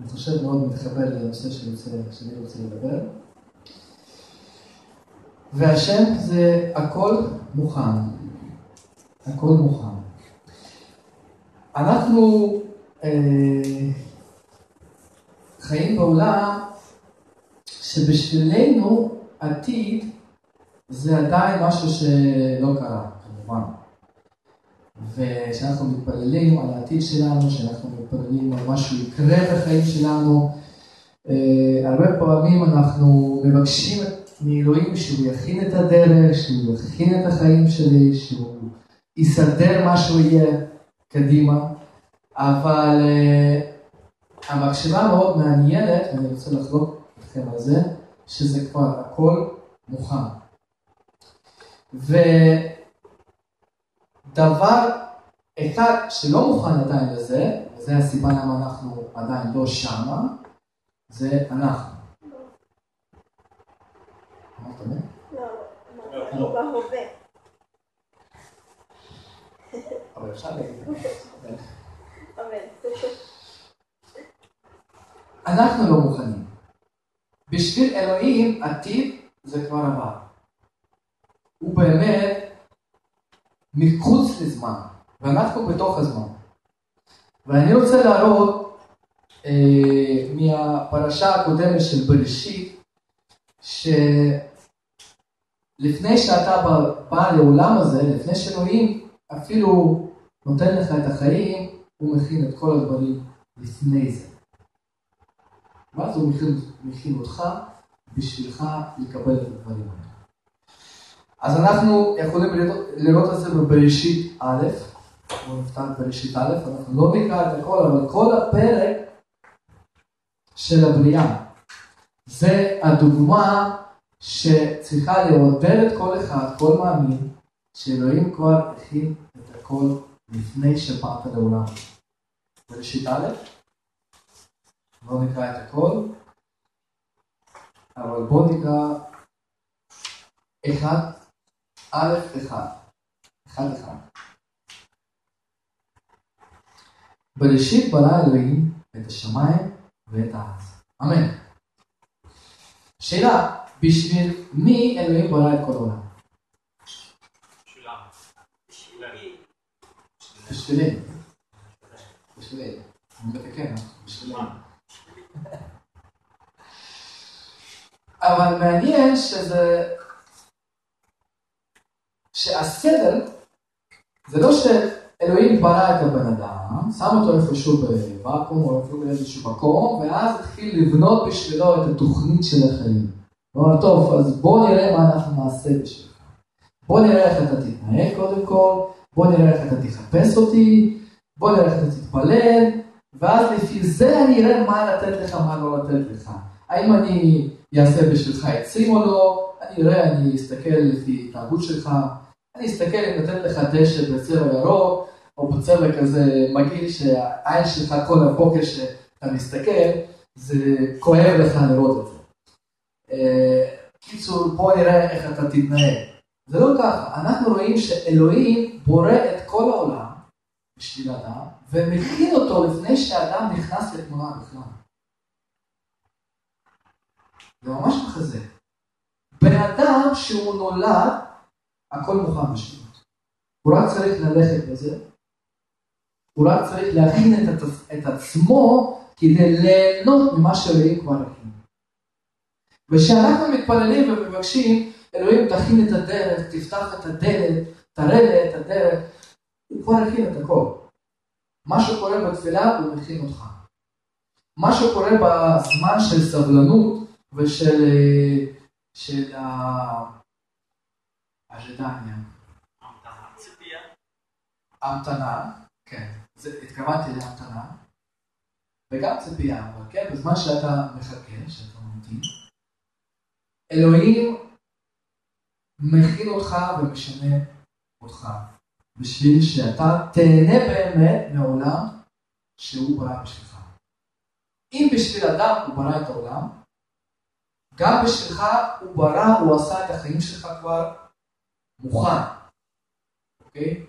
אני חושב מאוד מתחבר לנושא שאני רוצה לדבר. והשם זה הכל מוכן. הכל מוכן. אנחנו אה, חיים בעולם שבשבילנו עתיד זה עדיין משהו שלא קרה, כמובן. וכשאנחנו מתפללים על העתיד שלנו, כשאנחנו מתפללים על מה שיקרה בחיים שלנו, אה, הרבה פעמים אנחנו מבקשים מאלוהים שהוא יכין את הדרך, שהוא יכין את החיים שלי, שהוא יסדר מה שהוא יהיה קדימה, אבל uh, המחשבה מאוד מעניינת, ואני רוצה לחלוק אתכם על זה, שזה כבר הכל מוכן. ודבר אחד שלא מוכן עדיין לזה, וזו הסיבה למה אנחנו עדיין לא שמה, זה אנחנו. לא, לא, בהווה. אבל אפשר להגיד. אנחנו לא מוכנים. בשביל אלוהים עתיד זה כבר עבר. הוא באמת מחוץ לזמן, ואנחנו בתוך הזמן. ואני רוצה להראות אה, מהפרשה הקודמת של בראשית, שלפני שאתה בא, בא לעולם הזה, לפני שאלוהים אפילו נותן לך את החיים, הוא מכין את כל הדברים לפני זה. ואז הוא מכין, מכין אותך בשבילך לקבל את הדברים האלה. אז אנחנו יכולים לראות, את זה בבראשית א', בואו נפתח בראשית א', אנחנו לא נקרא את הכל, אבל כל הפרק של הבריאה זה הדוגמה שצריכה לעודד את כל אחד, כל מאמין, שאלוהים כבר הכין את הכל לפני שבאת לעולם. בראשית א', לא נקרא את הכל, אבל בואו נקרא אחד, א', אחד, אחד אחד. בראשית ברא אלוהים את השמיים ואת הארץ. אמן. שאלה, בשביל מי אלוהים ברא את כל העולם? בשבילי. בשבילי. אני מתקן, בשבילי. אבל מעניין שזה... שהסדר זה לא שאלוהים ברא את הבן אדם, שם אותו איפשהו בוואקום או אפילו באיזשהו מקום, ואז התחיל לבנות בשבילו את התוכנית של החיים. הוא אמר, טוב, אז בוא נראה מה אנחנו נעשה בשבילך. בוא נראה איך אתה תתנהג קודם כל, בוא נראה איך אתה תחפש אותי, בוא נראה איך אתה תתפלל, ואז לפי זה אני אראה מה לתת לך, מה לא לתת לך. האם אני אעשה בשבילך עצים או לא, אני אראה, אני אסתכל לפי התנהגות שלך, אני אסתכל אם לתת לך דשא בצבע ירוק, או בצבע כזה מגעיל שהעין שלך כל הבוקר שאתה מסתכל, זה כואב לך לראות את זה. אה, קיצור, בוא נראה איך אתה תתנהג. זה לא ככה, אנחנו רואים שאלוהים בורא את כל העולם בשביל אדם, ומכין אותו לפני שאדם נכנס לתמונה בכלל. זה ממש מחזה. בן אדם שהוא נולד, הכל מוכן בשבילו. הוא רק צריך ללכת בזה, הוא רק צריך להכין את, את עצמו כדי ליהנות ממה שאלוהים כבר הכין. וכשאנחנו מתפללים ומבקשים, אלוהים תכין את הדרך, תפתח את הדלת, תראה את הדרך, הוא כבר הכין את הכל. מה שקורה בתפילה הוא מכין אותך. מה שקורה בזמן של סבלנות ושל של הז'דניה. המתנה, כן, התכוונתי להמתנה, וגם ציפייה, אבל כן, בזמן שאתה מחכה, שאתה ממתין, אלוהים מכין אותך ומשנה אותך, בשביל שאתה תהנה באמת מעולם שהוא ברא בשבילך. אם בשביל אדם הוא ברא את העולם, גם בשבילך הוא ברא, הוא עשה את החיים שלך כבר מוכן, אוקיי?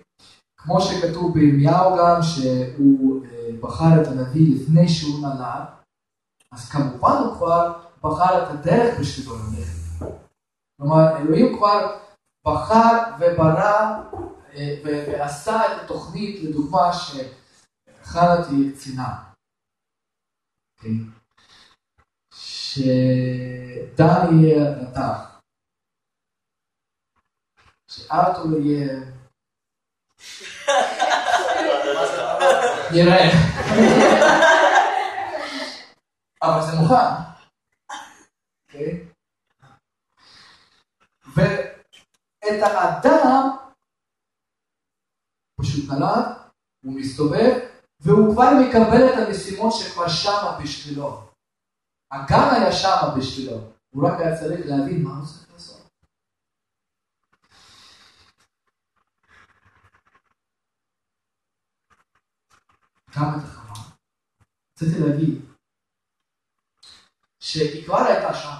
כמו שכתוב בירמיהו גם, שהוא אה, בחר את הנביא לפני שהוא נולד, אז כמובן הוא כבר בחר את הדרך בשבילו ללכת. כלומר, אלוהים כבר בחר וברא אה, ועשה את התוכנית, לדוגמה, שחנה תהיה קצינה. אוקיי? שדן יהיה נתח. שארתור יהיה... נראה. אבל זה מוכן. אוקיי? ואת האדם פשוט נולד, הוא מסתובב, והוא כבר מקבל את המשימות שכבר שמה בשבילו. הגן היה שמה בשבילו, הוא רק היה צריך להבין מה הוא צריך לעשות. גם את החווה. רציתי להגיד שהיא כבר הייתה שם.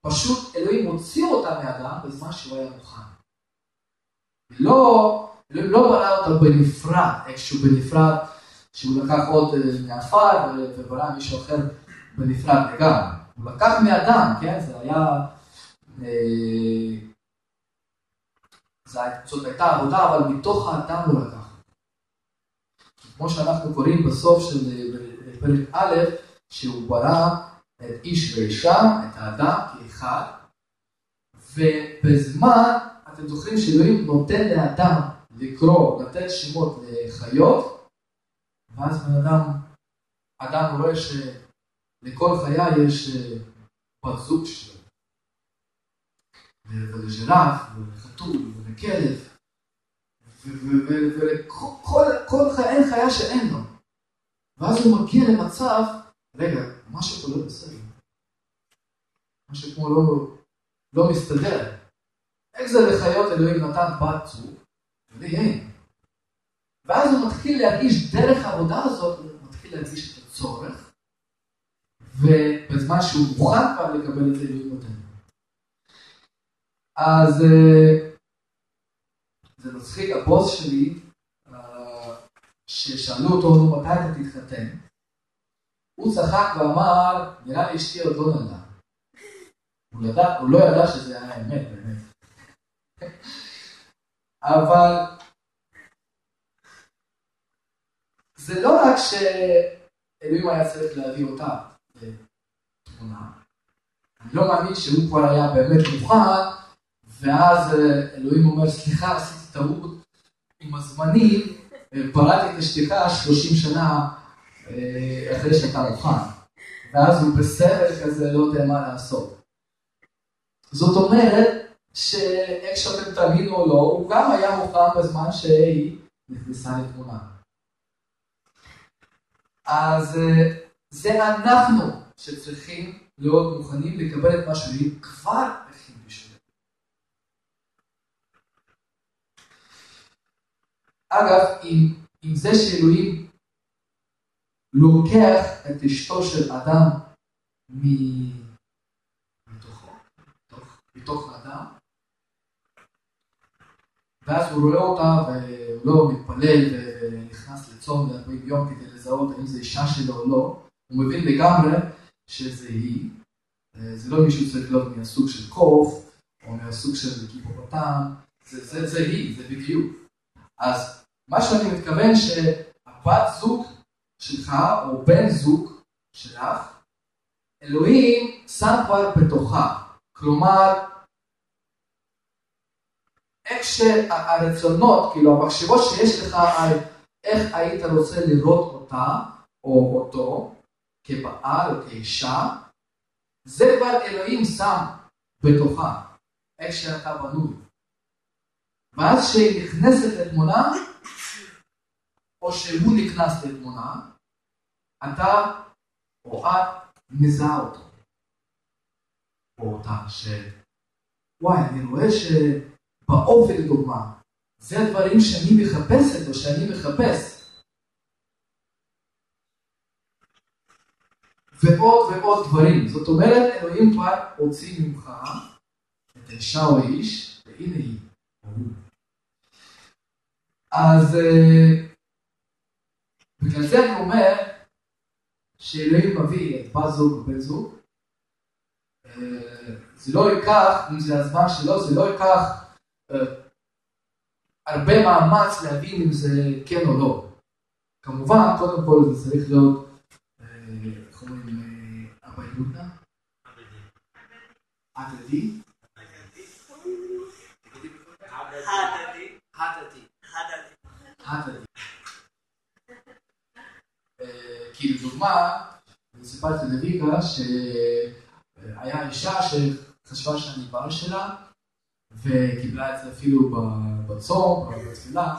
פשוט אלוהים הוציא אותה מהאדם בזמן שהוא היה מוכן. לא אלוהים לא ברא אותה בנפרד, איכשהו בנפרד, שהוא לקח עוד אה, מעפר וברא מישהו אחר בנפרד לגמרי. הוא לקח מאדם, כן? זה היה... אה, זאת הייתה עבודה, אבל מתוך האדם הוא לקח. כמו שאנחנו קוראים בסוף של אה, פרק א', שהוא ברא את איש ואישה, את האדם כאחד, ובזמן, אתם זוכרים שאלוהים נותן לאדם לקרוא, לתת שמות לחיות, ואז בן אדם, אדם רואה שלכל חיה יש אה, בת זוג שלו. ולג'ירף, ולחתול, ולכלב, ולכל חיה, אין חיה שאין לו. ואז הוא מגיע למצב, רגע, משהו פה לא בסדר. משהו כמו לא, לא מסתדר. איך זה לחיות אלוהים נתן בת זוג, ולי אין. ואז הוא מתחיל להרגיש דרך העבודה הזאת, הוא מתחיל להרגיש את הצורך, ובזמן שהוא מוכן כבר לקבל את זה, אלוהים נותן. אז אה, מצחיק, הבוס שלי, אה, ששאלו אותו, מתי אתה תתחתן? הוא צחק ואמר, נראה לי אשתי עוד לא נדע. הוא, הוא לא ידע שזה היה אמת, באמת. אבל זה לא רק שאלוהים היה צריך להביא אותה לתמונה. אני לא מאמין שהוא כבר היה באמת מוכן, ואז אלוהים אומר, סליחה, עשיתי טעות עם הזמנים, בראתי את אשתך 30 שנה אה, אחרי שאתה מוכן. ואז הוא בסרט כזה לא יודע מה לעשות. זאת אומרת, שאיך שאתם תאמינו או לא, הוא גם היה מוכן בזמן שהיא נכנסה לתמונה. אז אה, זה אנחנו שצריכים להיות מוכנים לקבל את מה שאלוהים כבר הכין בשבילנו. אגב, עם, עם זה שאלוהים לוקח את אשתו של אדם מתוכו, מתוך, מתוך האדם, ואז הוא רואה אותה והוא לא מתפלל ונכנס לצום ל-40 יום כדי לזהות האם זו אישה שלו או לא, הוא מבין לגמרי שזה היא. זה לא מישהו צריך להיות מהסוג של קוף או מהסוג של קיפופוטם, זה, זה, זה היא, זה בדיוק. אז מה שאני מתכוון שהבת זוג שלך או בן זוג שלך, אלוהים שם כבר בתוכה. כלומר, איך שהרצונות, כאילו המחשבות שיש לך על איך היית רוצה לראות אותה או אותו כבעל או כאישה, זה כבר אלוהים שם בתוכה, איך שאתה בנוי. ואז כשהיא נכנסת לתמונה, או שהוא נכנס לתמונה, אתה או את מזהה אותו. או אותה, ש... וואי, אני רואה ש... באופן לדוגמה. זה הדברים שאני מחפשת או שאני מחפש. ועוד ועוד דברים. זאת אומרת, אלוהים כבר הוציא ממך את האישה או האיש, והנה היא. אז uh, בגלל זה אני אומר שאלוהים מביא את בת זוג או בן זוג, אה, זה לא ייקח, אם זה הזמן שלו, זה לא ייקח אה, הרבה מאמץ להבין אם זה כן או לא. כמובן, קודם כל זה צריך להיות, איך אומרים, אביידותא? הדדי. הדדי. הדדי. כי לדוגמה, אני סיפרתי לריקה שהיה אישה שחשבה שאני בעל שלה, וקיבלה את זה אפילו בצום, בתפילה,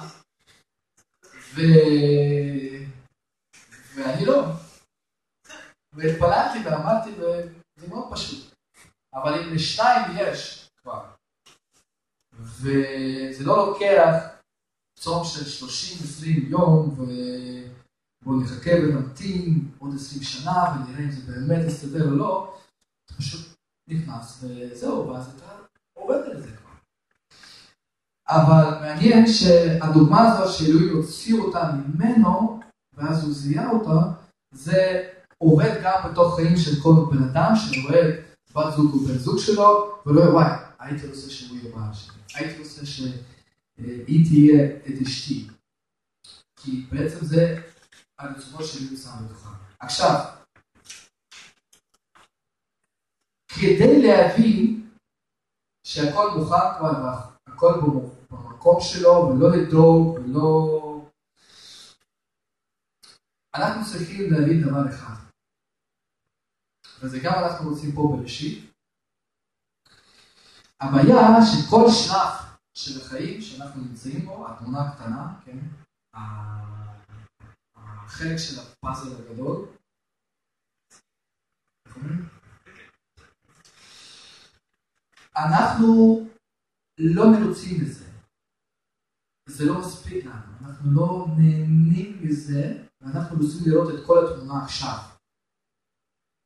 ו... ואני לא. והתפללתי ואמרתי, וזה מאוד פשוט. אבל אם לשניים יש כבר, וזה לא לוקח צום של 30-20 יום, ובואו נחכה ונמתין עוד 20 שנה ונראה אם זה באמת יסתדר או לא, אתה פשוט נכנס וזהו, ואז אתה עובד על זה כבר. אבל מעניין שהדוגמה הזו שאלוהים הוציא אותה ממנו, ואז הוא זיהה אותה, זה עובד גם בתוך חיים של כל בן אדם שרואה בת זוג ובן זוג שלו, ולא יהיה וואי, הייתי רוצה שהוא יהיה בעל שלי, הייתי רוצה שהיא תהיה את אשתי. כי בעצם זה הרצונות שלי שם בתוכה. עכשיו, כדי להבין שהכל מוכן כבר והכל במקום שלו ולא לדאוג ולא... אנחנו צריכים להבין דבר אחד. וזה גם אנחנו רוצים פה בראשית. הבעיה שכל שלב של החיים שאנחנו נמצאים בו, התמונה הקטנה, כן, החלק של הפאזל הגדול, אנחנו לא מרוצים מזה. זה לא מספיק לנו, אנחנו לא נהנים מזה, ואנחנו רוצים לראות את כל התמונה עכשיו.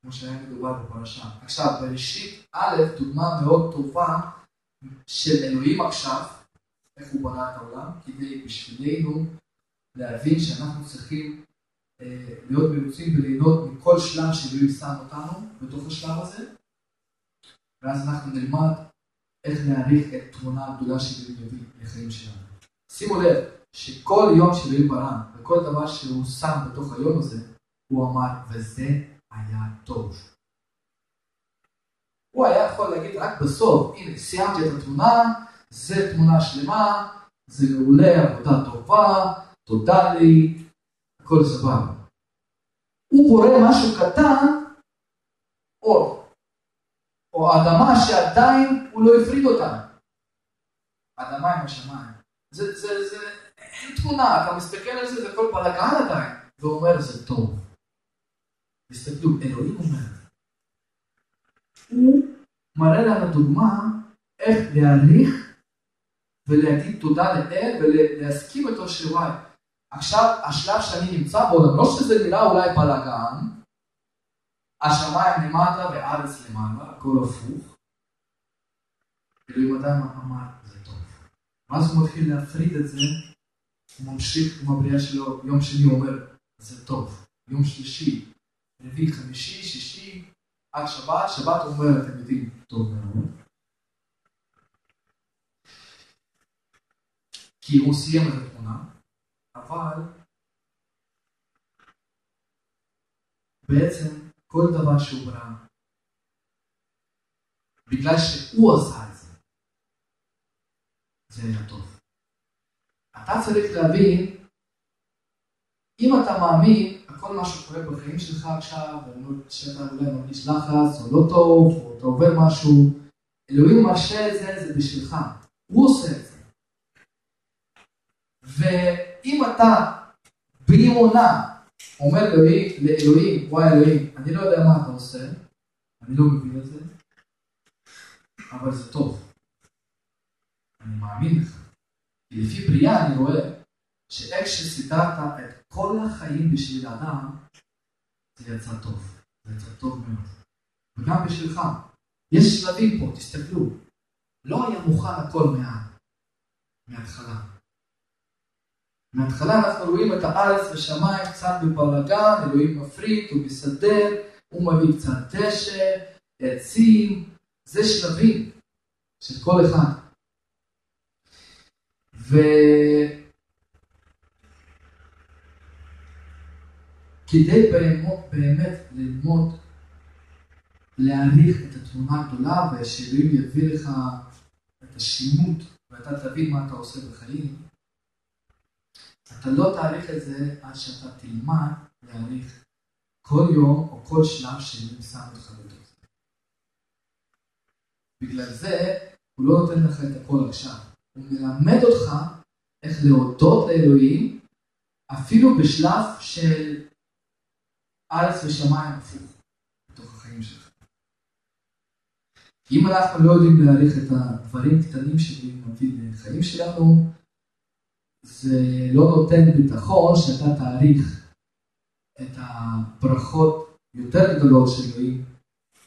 כמו שהיה מדובר בפרשה. עכשיו, בראשית א', דוגמה מאוד טובה של אלוהים עכשיו, איך הוא בנה את העולם, כדי בשבילנו להבין שאנחנו צריכים להיות מרוצים וליהנות מכל שלב שאלוהים שם אותנו בתוך השלב הזה, ואז אנחנו נלמד איך להעריך את תמונה הגדולה שאלוהים יביא לחיים שלנו. שימו לב שכל יום שאלוהים ברא וכל דבר שהוא שם בתוך היום הזה, הוא אמר, וזה היה טוב. הוא היה יכול להגיד רק בסוף, הנה סיימתי את התמונה, זו תמונה שלמה, זה מעולה, עבודה טובה, תודה לי, הכל סבבה. הוא בורא משהו קטן, אור, או אדמה שעדיין הוא לא הפריד אותה. אדמה עם השמיים. זה, זה, זה, אין תמונה, אתה מסתכל על זה, זה הכל בלאגן עדיין, ואומר זה טוב. תסתכלו, אלוהים אומר, הוא מראה לנו דוגמה איך להעריך ולהגיד תודה לאל ולהסכים איתו שוואי. עכשיו, השלב שאני נמצא בו, למרות שזה נראה אולי בלאגן, השמיים למטה וארץ למעלה, הכל הפוך. אלוהים עדיין אמר, זה טוב. ואז הוא מתחיל להפריד את זה, הוא ממשיך עם הבריאה שלו, יום שני אומר, זה טוב. יום שלישי, רביעי, חמישי, שישי, עד שבת, שבת אומר, אתם יודעים, טוב מאוד. כי הוא סיים את התמונה, אבל בעצם כל דבר שהוא ברא, בגלל שהוא עשה את זה, זה היה טוב. אתה צריך להבין, אם אתה מאמין כל מה שקורה בחיים שלך עכשיו, שאתה אולי מרגיש לחץ או לא טוב, או אתה עובר משהו, אלוהים מרשה את זה, זה בשבילך. הוא עושה את זה. ואם אתה באמונה אומר לאלוהים, לאלוהים, וואי אלוהים, אני לא יודע מה אתה עושה, אני לא מבין את זה, אבל זה טוב. אני מאמין לך. כי לפי בריאה אני רואה שאיך שסידרת את כל החיים בשביל האדם, זה יצא טוב. זה יצא טוב מאוד. וגם בשבילך. יש שלבים פה, תסתכלו. לא היה מוכן הכל מה... מההתחלה. מההתחלה אנחנו רואים את הארץ ושמיים קצת בבלאגן, אלוהים מפריט, הוא מסדר, הוא מביא קצת דשא, עצים, זה שלבים של כל אחד. וכדי באמת, באמת ללמוד להעריך את התמונה הגדולה ושאלוהים יביא לך את השימות ואתה תבין מה אתה עושה בחיים, אתה לא תעריך את זה עד שאתה תלמד להעריך כל יום או כל שלב שאלוהים שם אותך בתוך זה. בגלל זה הוא לא נותן לך את הכל עכשיו. הוא מלמד אותך איך להודות לאלוהים אפילו בשלב של ארץ ושמיים הפוך בתוך החיים שלך. אם אנחנו לא יודעים להעריך את הדברים הקטנים שאלוהים מביא לחיים שלנו, זה לא נותן ביטחון שאתה תעריך את הברכות יותר גדולות שאלוהים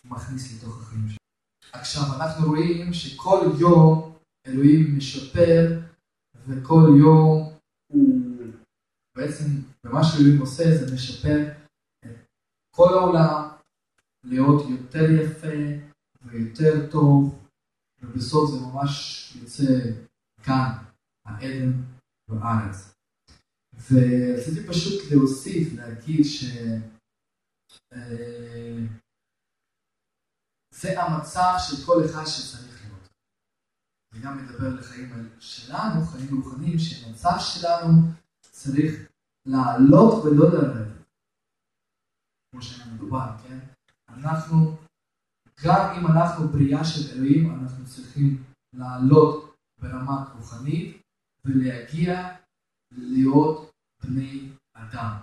מכניס לתוך החיים שלנו. עכשיו, אנחנו רואים שכל יום אלוהים משפר, וכל יום הוא בעצם, ומה שאלוהים עושה זה משפר את כל העולם להיות יותר יפה ויותר טוב, ובסוף זה ממש יוצא כאן, העדן בארץ. ורציתי פשוט להוסיף, להגיד ש... אה, זה המצב של כל אחד שצריך להיות. זה גם מדבר לחיים שלנו, חיים רוחניים, שהמצב שלנו צריך לעלות ולא לרדת. כמו שמדובר, כן? אנחנו, גם אם אנחנו בריאה של אלוהים, אנחנו צריכים לעלות ברמה רוחנית ולהגיע להיות בני אדם,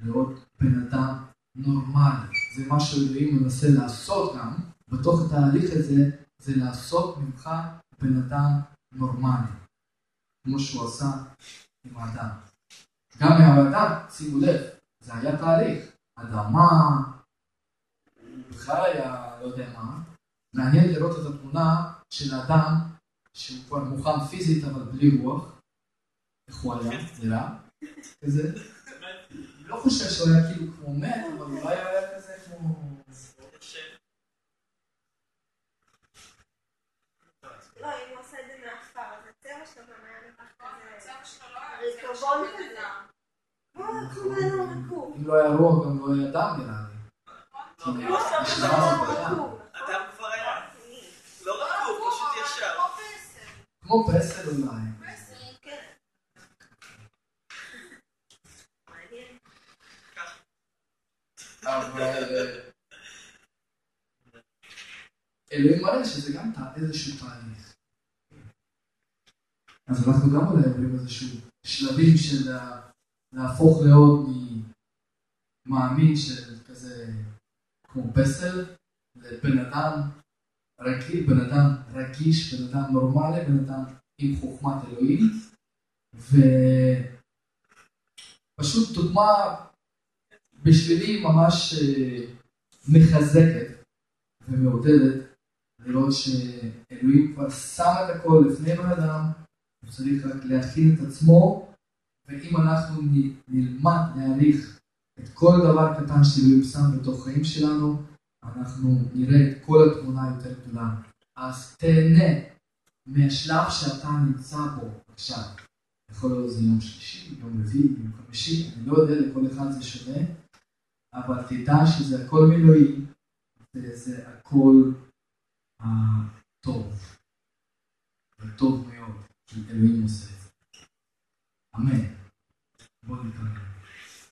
להיות בן אדם נורמלי. זה מה שאלוהים מנסה לעשות גם, בתוך התהליך הזה, זה לעשות ממך בן אדם נורמלי, כמו שהוא עשה עם האדם. גם מהאדם, שימו לב, זה היה תהליך. אדמה, היה לא יודע מה. מעניין לראות את התמונה של האדם שהוא כבר מוכן פיזית אבל בלי רוח. איך הוא היה? נראה? כזה. לא חושב שהוא היה כאילו כמו מת, אבל אולי כמו... לא, הוא גם היה כזה... ריקבון כזה. אם לא היה רוח גם לא היה דם נראה לי. אדם כבר היה. לא רקוב, פשוט ישר. כמו פסל אולי. אבל אלוהים מראה שזה גם איזשהו תהליך. אז אנחנו גם אולי עוברים איזשהו שלבים של להפוך לעוד ממאמין של כזה כמו פסל לבן אדם רגיל, בן אדם רגיש, בן אדם נורמלי, בן אדם עם חוכמת אלוהים. ופשוט דוגמה בשבילי ממש אה, מחזקת ומעודדת לראות שאלוהים כבר שם את הכל לפני בן אדם, הוא צריך רק להכין את עצמו, ואם אנחנו נלמד להעריך את כל דבר קטן שאלוהים שם בתוך חיים שלנו, אנחנו נראה את כל התמונה יותר גדולה. אז תהנה מהשלב שאתה נמצא בו עכשיו. יכול להיות זה יום שלישי, יום רביעי, יום חמישי, אני לא יודע, לכל אחד זה שונה, אבל תדע שזה הכל מילואים, וזה הכל אה, הטוב. וטוב מאוד, כי אלוהים עושה את זה. אמן. בואו נתראה.